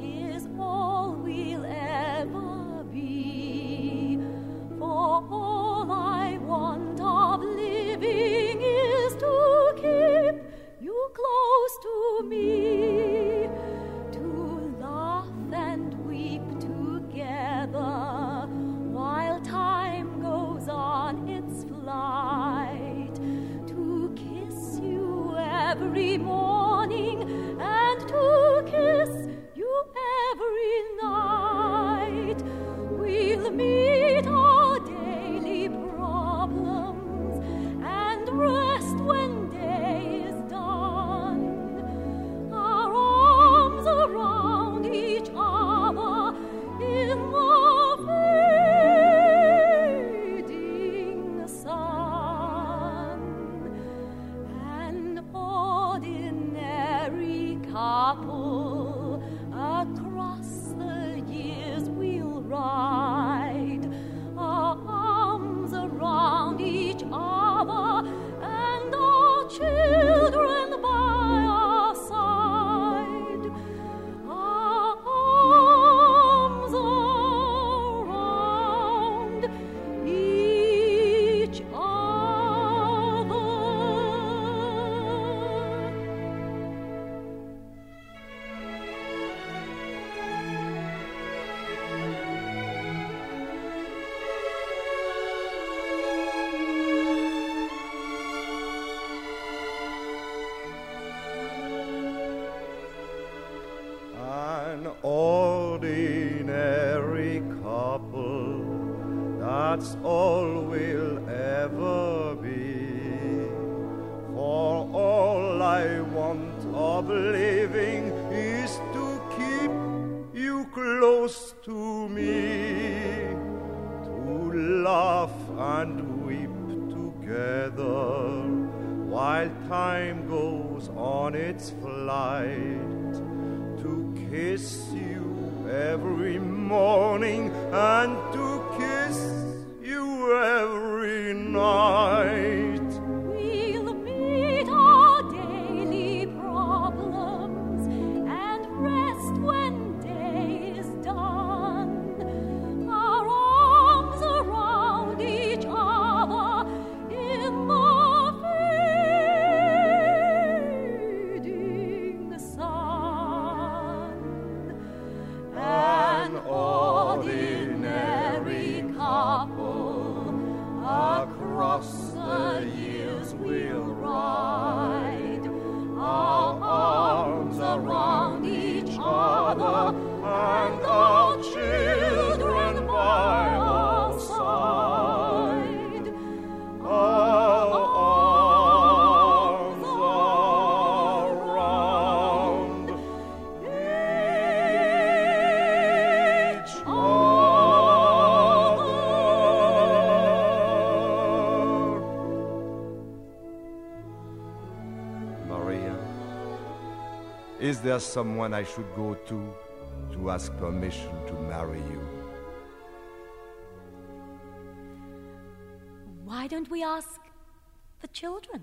is all we'll ever be. For all I want of living is to keep you close to me, to laugh and weep together while time goes on its flight, to kiss you every morning. Ordinary couple, that's all we'll ever be. For all I want of living is to keep you close to me, to laugh and weep together while time goes on its flight to kiss you every morning and to is there someone I should go to to ask permission to marry you? Why don't we ask the children?